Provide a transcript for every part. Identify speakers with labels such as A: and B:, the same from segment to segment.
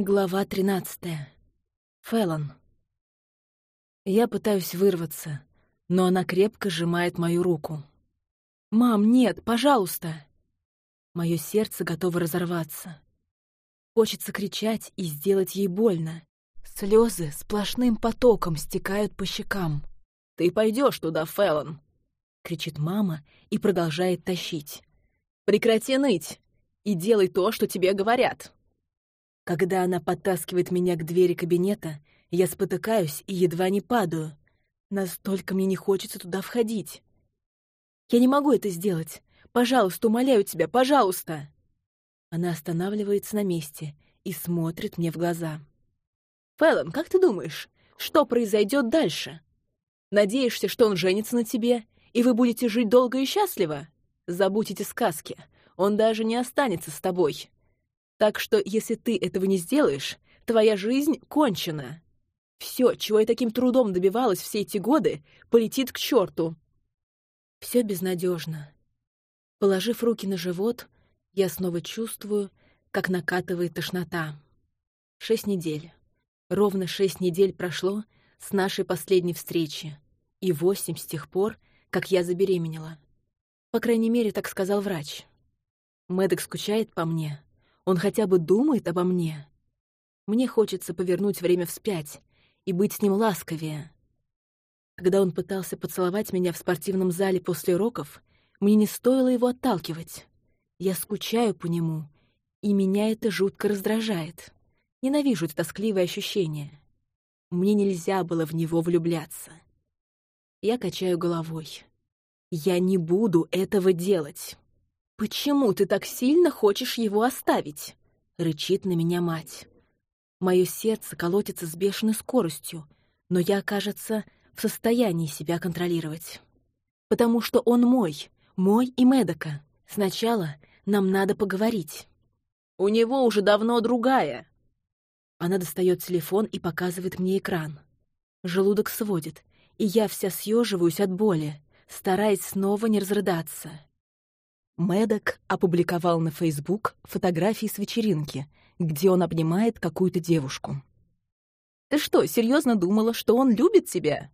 A: Глава 13. Фэллон. Я пытаюсь вырваться, но она крепко сжимает мою руку. «Мам, нет, пожалуйста!» Мое сердце готово разорваться. Хочется кричать и сделать ей больно. Слезы сплошным потоком стекают по щекам. «Ты пойдешь туда, Фэллон!» — кричит мама и продолжает тащить. «Прекрати ныть и делай то, что тебе говорят!» Когда она подтаскивает меня к двери кабинета, я спотыкаюсь и едва не падаю. Настолько мне не хочется туда входить. Я не могу это сделать. Пожалуйста, умоляю тебя, пожалуйста. Она останавливается на месте и смотрит мне в глаза. Фэллон, как ты думаешь, что произойдет дальше? Надеешься, что он женится на тебе, и вы будете жить долго и счастливо? Забудь сказки. Он даже не останется с тобой. Так что, если ты этого не сделаешь, твоя жизнь кончена. Все, чего я таким трудом добивалась все эти годы, полетит к черту. Все безнадежно. Положив руки на живот, я снова чувствую, как накатывает тошнота. Шесть недель. Ровно шесть недель прошло с нашей последней встречи, и восемь с тех пор, как я забеременела. По крайней мере, так сказал врач. Мэддок скучает по мне, он хотя бы думает обо мне. Мне хочется повернуть время вспять и быть с ним ласковее. Когда он пытался поцеловать меня в спортивном зале после уроков, мне не стоило его отталкивать. Я скучаю по нему, и меня это жутко раздражает. Ненавижу это тоскливое ощущение. Мне нельзя было в него влюбляться. Я качаю головой. Я не буду этого делать. «Почему ты так сильно хочешь его оставить?» — рычит на меня мать. Мое сердце колотится с бешеной скоростью, но я, кажется, в состоянии себя контролировать. Потому что он мой, мой и Медока. Сначала нам надо поговорить. У него уже давно другая. Она достает телефон и показывает мне экран. Желудок сводит, и я вся съеживаюсь от боли, стараясь снова не разрыдаться. Мэддок опубликовал на Facebook фотографии с вечеринки, где он обнимает какую-то девушку. «Ты что, серьезно думала, что он любит тебя?»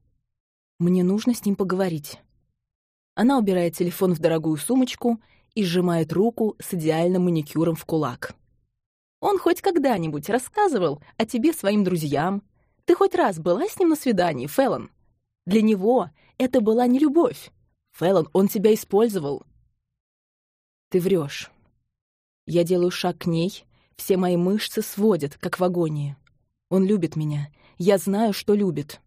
A: «Мне нужно с ним поговорить». Она убирает телефон в дорогую сумочку и сжимает руку с идеальным маникюром в кулак. «Он хоть когда-нибудь рассказывал о тебе своим друзьям? Ты хоть раз была с ним на свидании, Фэллон? Для него это была не любовь. Фэллон, он тебя использовал, ты врешь. Я делаю шаг к ней, все мои мышцы сводят, как в агонии. Он любит меня. Я знаю, что любит.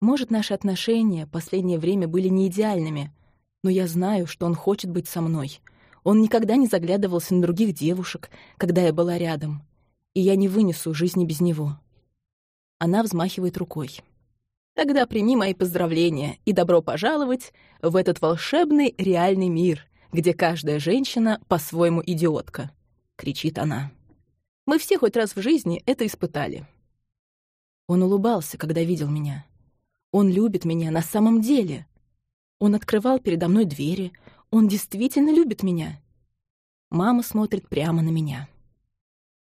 A: Может, наши отношения последнее время были не идеальными, но я знаю, что он хочет быть со мной. Он никогда не заглядывался на других девушек, когда я была рядом. И я не вынесу жизни без него. Она взмахивает рукой. Тогда прими мои поздравления и добро пожаловать в этот волшебный реальный мир, где каждая женщина по-своему идиотка», — кричит она. «Мы все хоть раз в жизни это испытали». Он улыбался, когда видел меня. Он любит меня на самом деле. Он открывал передо мной двери. Он действительно любит меня. Мама смотрит прямо на меня.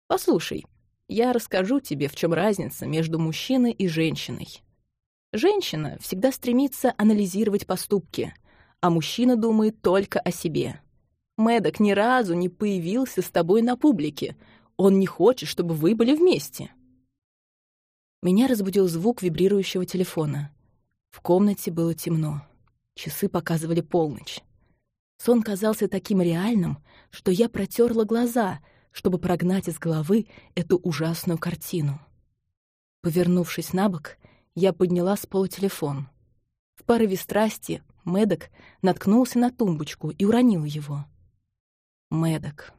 A: «Послушай, я расскажу тебе, в чем разница между мужчиной и женщиной. Женщина всегда стремится анализировать поступки, а мужчина думает только о себе. Мэддок ни разу не появился с тобой на публике. Он не хочет, чтобы вы были вместе. Меня разбудил звук вибрирующего телефона. В комнате было темно. Часы показывали полночь. Сон казался таким реальным, что я протерла глаза, чтобы прогнать из головы эту ужасную картину. Повернувшись на бок, я подняла с пола телефон. В порыве страсти Мэддок наткнулся на тумбочку и уронил его. Мэддок.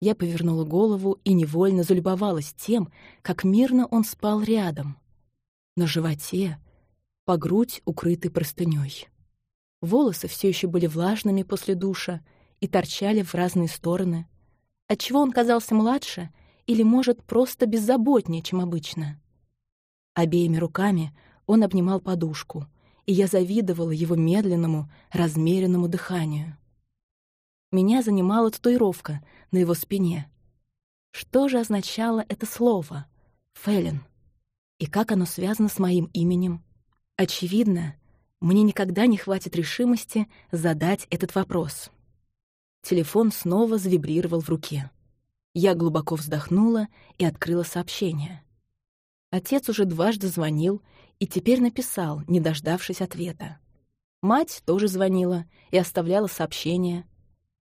A: Я повернула голову и невольно залюбовалась тем, как мирно он спал рядом. На животе, по грудь укрытый простынёй. Волосы все еще были влажными после душа и торчали в разные стороны. Отчего он казался младше или, может, просто беззаботнее, чем обычно. Обеими руками он обнимал подушку — и я завидовала его медленному, размеренному дыханию. Меня занимала татуировка на его спине. Что же означало это слово «Феллен»? И как оно связано с моим именем? Очевидно, мне никогда не хватит решимости задать этот вопрос. Телефон снова завибрировал в руке. Я глубоко вздохнула и открыла сообщение. Отец уже дважды звонил и теперь написал, не дождавшись ответа. Мать тоже звонила и оставляла сообщения.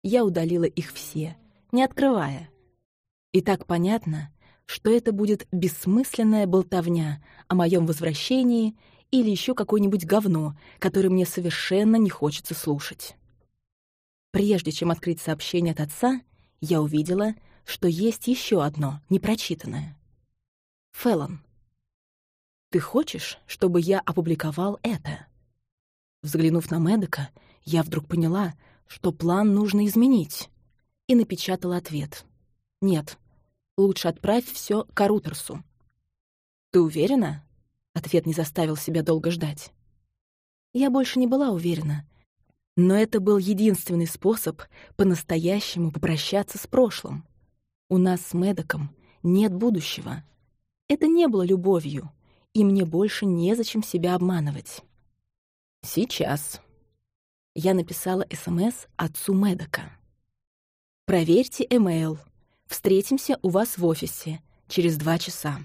A: Я удалила их все, не открывая. И так понятно, что это будет бессмысленная болтовня о моем возвращении или еще какое-нибудь говно, которое мне совершенно не хочется слушать. Прежде чем открыть сообщение от отца, я увидела, что есть еще одно, непрочитанное. Феллон. «Ты хочешь, чтобы я опубликовал это?» Взглянув на Медока, я вдруг поняла, что план нужно изменить, и напечатала ответ. «Нет, лучше отправь все к Арутерсу». «Ты уверена?» Ответ не заставил себя долго ждать. Я больше не была уверена. Но это был единственный способ по-настоящему попрощаться с прошлым. У нас с Медоком нет будущего. Это не было любовью, и мне больше незачем себя обманывать. Сейчас. Я написала СМС отцу Медока. «Проверьте эмейл. Встретимся у вас в офисе через два часа».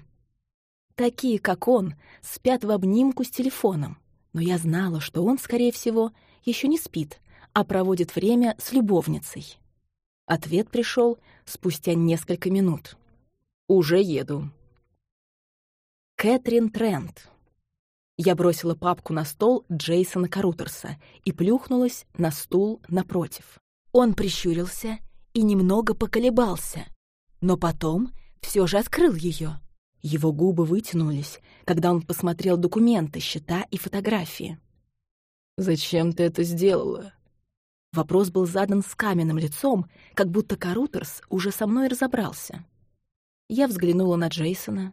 A: Такие, как он, спят в обнимку с телефоном. Но я знала, что он, скорее всего, еще не спит, а проводит время с любовницей. Ответ пришел спустя несколько минут. «Уже еду». Кэтрин Трент. Я бросила папку на стол Джейсона Карутерса и плюхнулась на стул напротив. Он прищурился и немного поколебался, но потом все же открыл ее. Его губы вытянулись, когда он посмотрел документы, счета и фотографии.
B: «Зачем ты это сделала?»
A: Вопрос был задан с каменным лицом, как будто Карутерс уже со мной разобрался. Я взглянула на Джейсона.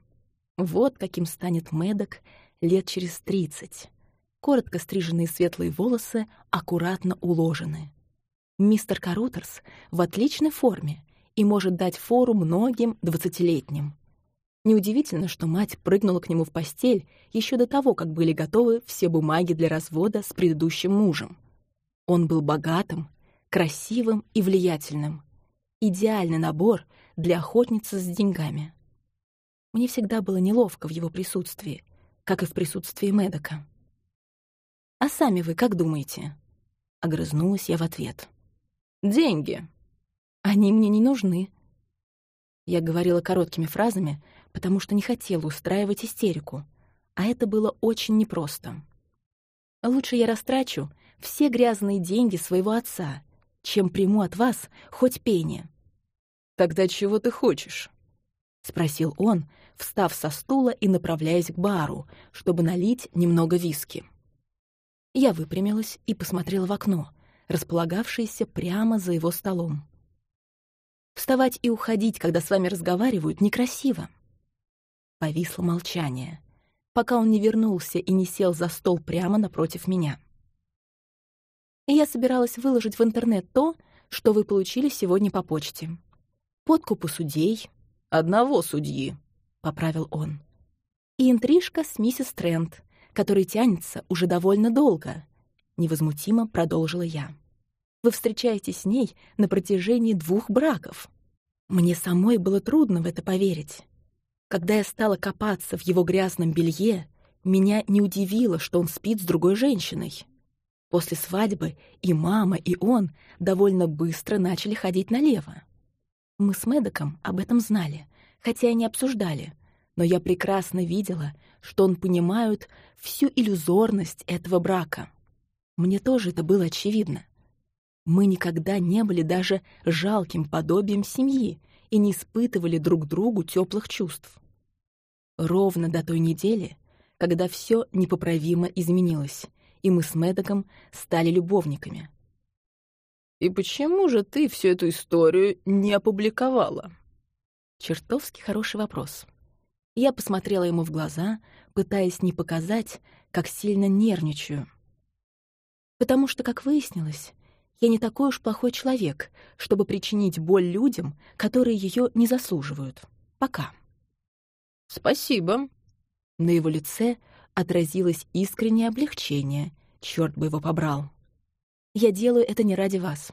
A: Вот каким станет Мэддок лет через тридцать. Коротко стриженные светлые волосы аккуратно уложены. Мистер Карутерс в отличной форме и может дать фору многим двадцатилетним. Неудивительно, что мать прыгнула к нему в постель еще до того, как были готовы все бумаги для развода с предыдущим мужем. Он был богатым, красивым и влиятельным. Идеальный набор для охотницы с деньгами. Мне всегда было неловко в его присутствии, как и в присутствии Медока. «А сами вы как думаете?» Огрызнулась я в ответ. «Деньги. Они мне не нужны». Я говорила короткими фразами, потому что не хотела устраивать истерику, а это было очень непросто. Лучше я растрачу все грязные деньги своего отца, чем приму от вас хоть пение.
B: «Тогда чего ты хочешь?»
A: — спросил он, встав со стула и направляясь к бару, чтобы налить немного виски. Я выпрямилась и посмотрела в окно, располагавшееся прямо за его столом. Вставать и уходить, когда с вами разговаривают, некрасиво. Повисло молчание, пока он не вернулся и не сел за стол прямо напротив меня. я собиралась выложить в интернет то, что вы получили сегодня по почте. Подкупу судей.
B: Одного судьи, —
A: поправил он. И интрижка с миссис Трент, который тянется уже довольно долго, — невозмутимо продолжила я. Вы встречаетесь с ней на протяжении двух браков. Мне самой было трудно в это поверить. Когда я стала копаться в его грязном белье, меня не удивило, что он спит с другой женщиной. После свадьбы и мама, и он довольно быстро начали ходить налево. Мы с Мэддоком об этом знали, хотя и не обсуждали, но я прекрасно видела, что он понимает всю иллюзорность этого брака. Мне тоже это было очевидно. Мы никогда не были даже жалким подобием семьи и не испытывали друг другу теплых чувств. Ровно до той недели, когда все непоправимо изменилось, и мы с Мэддоком стали любовниками.
B: «И почему же ты всю эту историю не опубликовала?»
A: Чертовски хороший вопрос. Я посмотрела ему в глаза, пытаясь не показать, как сильно нервничаю. Потому что, как выяснилось, Я не такой уж плохой человек, чтобы причинить боль людям, которые ее не заслуживают. Пока.
B: Спасибо.
A: На его лице отразилось искреннее облегчение. Черт бы его побрал. Я делаю это не ради вас.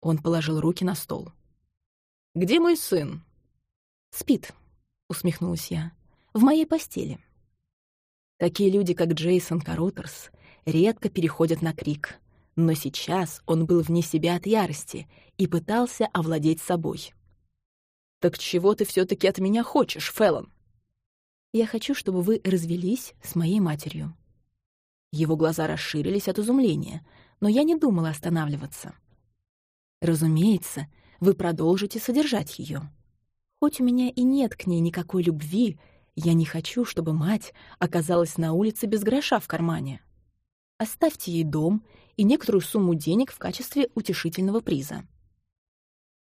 A: Он положил руки на стол.
B: «Где мой сын?»
A: «Спит», — усмехнулась я. «В моей постели». Такие люди, как Джейсон Карутерс, редко переходят на крик. Но сейчас он был вне себя от ярости и пытался овладеть собой.
B: «Так чего ты все таки от меня хочешь, Фэллон?»
A: «Я хочу, чтобы вы развелись с моей матерью». Его глаза расширились от изумления, но я не думала останавливаться. «Разумеется, вы продолжите содержать ее. Хоть у меня и нет к ней никакой любви, я не хочу, чтобы мать оказалась на улице без гроша в кармане. Оставьте ей дом и некоторую сумму денег в качестве утешительного приза».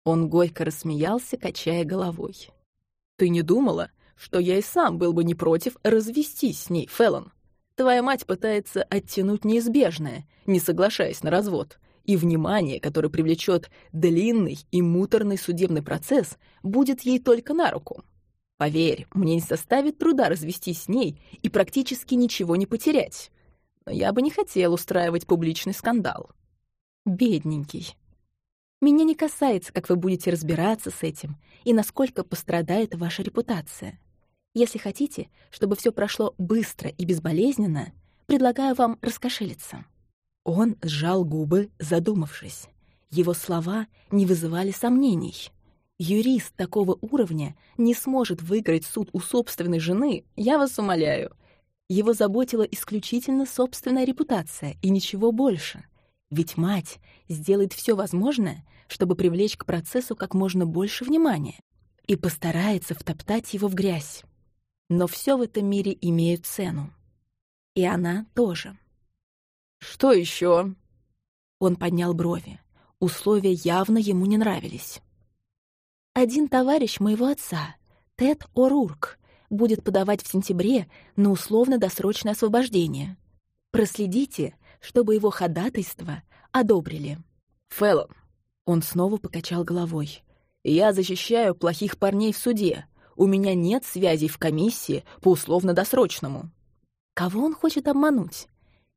B: Он горько рассмеялся, качая головой. «Ты не думала, что я и сам был бы не против развестись с ней, Феллон? Твоя мать пытается оттянуть неизбежное, не соглашаясь на развод, и внимание, которое привлечет длинный и муторный судебный процесс, будет ей только на руку. Поверь, мне не составит труда развестись с ней и практически ничего не потерять но я бы не хотел устраивать публичный скандал.
A: Бедненький. Меня не касается, как вы будете разбираться с этим и насколько пострадает ваша репутация. Если хотите, чтобы все прошло быстро и безболезненно, предлагаю вам раскошелиться». Он сжал губы, задумавшись. Его слова не вызывали сомнений. Юрист такого уровня не сможет выиграть суд у собственной жены, я вас умоляю. Его заботила исключительно собственная репутация и ничего больше. Ведь мать сделает все возможное, чтобы привлечь к процессу как можно больше внимания и постарается втоптать его в грязь. Но все в этом мире имеет цену. И она тоже.
B: «Что еще?
A: Он поднял брови. Условия явно ему не нравились. «Один товарищ моего отца, Тед О'Рурк, будет подавать в сентябре на условно-досрочное освобождение. Проследите, чтобы его ходатайство одобрили.
B: Фэллон.
A: Он снова покачал головой.
B: Я защищаю плохих парней в суде. У меня нет связей в комиссии по условно-досрочному.
A: Кого он хочет обмануть?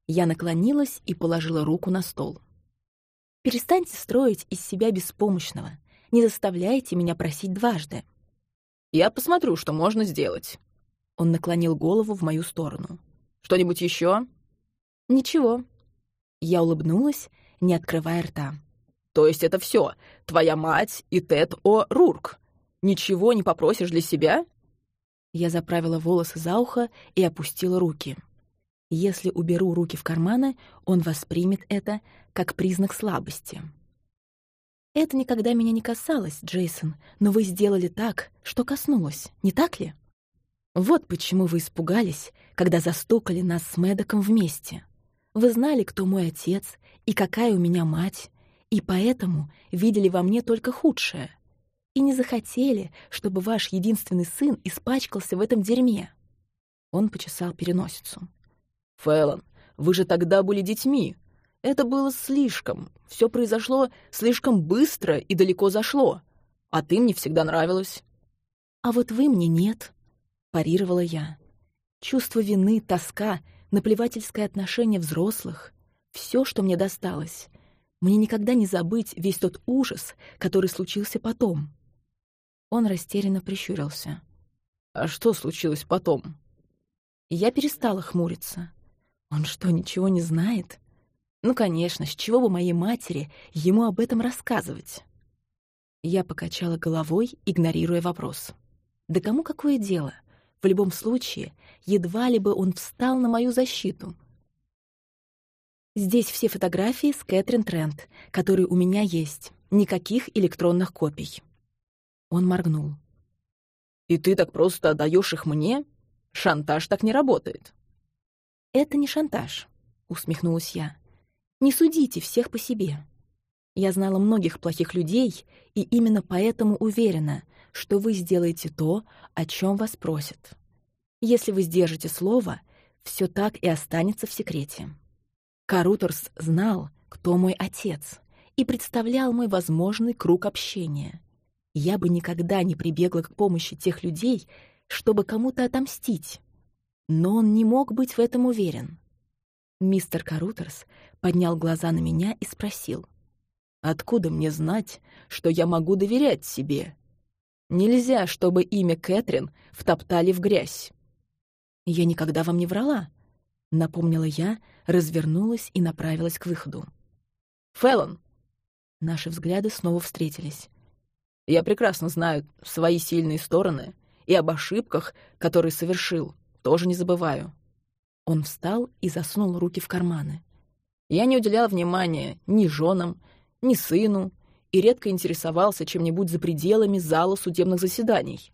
A: Я наклонилась и положила руку на стол. Перестаньте строить из себя беспомощного. Не заставляйте меня просить дважды.
B: Я посмотрю, что можно сделать».
A: Он наклонил голову в мою сторону.
B: «Что-нибудь еще?
A: «Ничего». Я улыбнулась, не открывая рта.
B: «То есть это все? Твоя мать и Тед О. Рурк? Ничего не попросишь для себя?»
A: Я заправила волосы за ухо и опустила руки. Если уберу руки в карманы, он воспримет это как признак слабости. Это никогда меня не касалось, Джейсон, но вы сделали так, что коснулось, не так ли? Вот почему вы испугались, когда застукали нас с Мэддоком вместе. Вы знали, кто мой отец и какая у меня мать, и поэтому видели во мне только худшее. И не захотели, чтобы ваш единственный сын испачкался в этом дерьме. Он почесал переносицу.
B: «Фэллон, вы же тогда были детьми. Это было слишком. Все произошло слишком быстро и далеко зашло. А ты мне всегда нравилась.
A: А вот вы мне нет, парировала я. Чувство вины, тоска, наплевательское отношение взрослых — все, что мне досталось. Мне никогда не забыть весь тот ужас, который случился потом. Он растерянно прищурился.
B: «А что случилось потом?»
A: Я перестала хмуриться. Он что, ничего не знает? Ну, конечно, с чего бы моей матери ему об этом рассказывать? Я покачала головой, игнорируя вопрос. Да кому какое дело? В любом случае, едва ли бы он встал на мою защиту. Здесь все фотографии с Кэтрин Трент, которые у меня есть. Никаких электронных копий. Он моргнул.
B: «И ты так просто отдаешь их мне? Шантаж так не работает».
A: «Это не шантаж», — усмехнулась я. Не судите всех по себе. Я знала многих плохих людей, и именно поэтому уверена, что вы сделаете то, о чем вас просят. Если вы сдержите слово, все так и останется в секрете. Карутерс знал, кто мой отец,
B: и представлял мой возможный круг общения. Я бы никогда не прибегла к помощи тех людей, чтобы кому-то отомстить. Но он не мог быть в этом уверен. Мистер Карутерс поднял глаза на меня и спросил. «Откуда мне знать, что я могу доверять себе? Нельзя, чтобы имя Кэтрин втоптали в грязь». «Я никогда вам не врала», — напомнила я, развернулась и направилась к выходу. «Фэллон!» Наши взгляды снова встретились. «Я прекрасно знаю свои сильные стороны и об ошибках, которые совершил, тоже не забываю». Он встал и засунул руки в карманы. Я не уделял внимания ни женам, ни сыну и редко интересовался чем-нибудь за пределами зала судебных заседаний.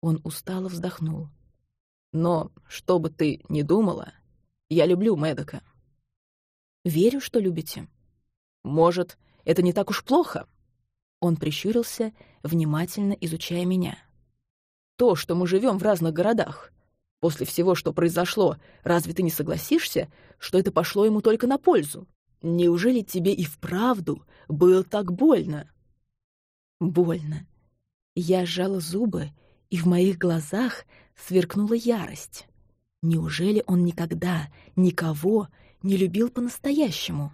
B: Он устало вздохнул. Но, что бы ты ни думала, я люблю Мэдока. Верю, что любите. Может, это не так уж плохо? Он прищурился, внимательно изучая меня. То, что мы живем в разных городах. После всего, что произошло, разве ты не согласишься, что это пошло ему только на пользу? Неужели тебе и вправду было так больно? Больно. Я сжала зубы, и в моих глазах сверкнула ярость. Неужели он никогда никого не любил по-настоящему?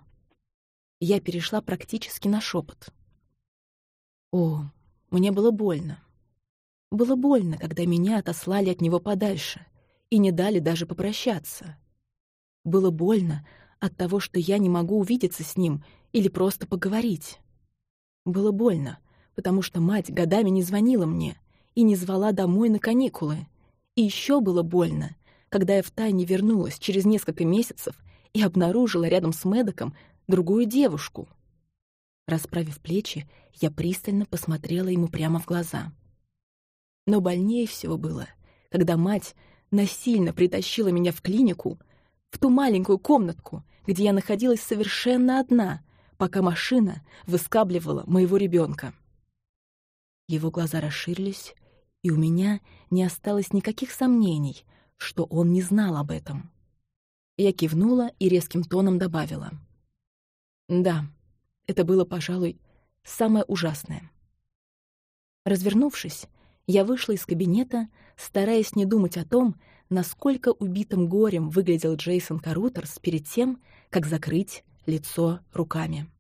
B: Я перешла практически на шепот. О, мне было больно. Было больно, когда меня отослали от него подальше и не дали даже попрощаться. Было больно от того, что я не могу увидеться с ним или просто поговорить. Было больно, потому что мать годами не звонила мне и не звала домой на каникулы. И еще было больно, когда я втайне вернулась через несколько месяцев и обнаружила рядом с Мэдоком другую девушку. Расправив плечи, я пристально посмотрела ему прямо в глаза. Но больнее всего было, когда мать насильно притащила меня в клинику, в ту маленькую комнатку, где я находилась совершенно одна, пока машина выскабливала моего ребенка. Его глаза расширились, и у меня не осталось никаких сомнений, что он не знал об этом. Я кивнула и резким тоном добавила. «Да, это было, пожалуй, самое ужасное». Развернувшись, я вышла из кабинета, стараясь не думать о том, насколько убитым горем выглядел Джейсон Карутерс перед тем, как закрыть лицо руками.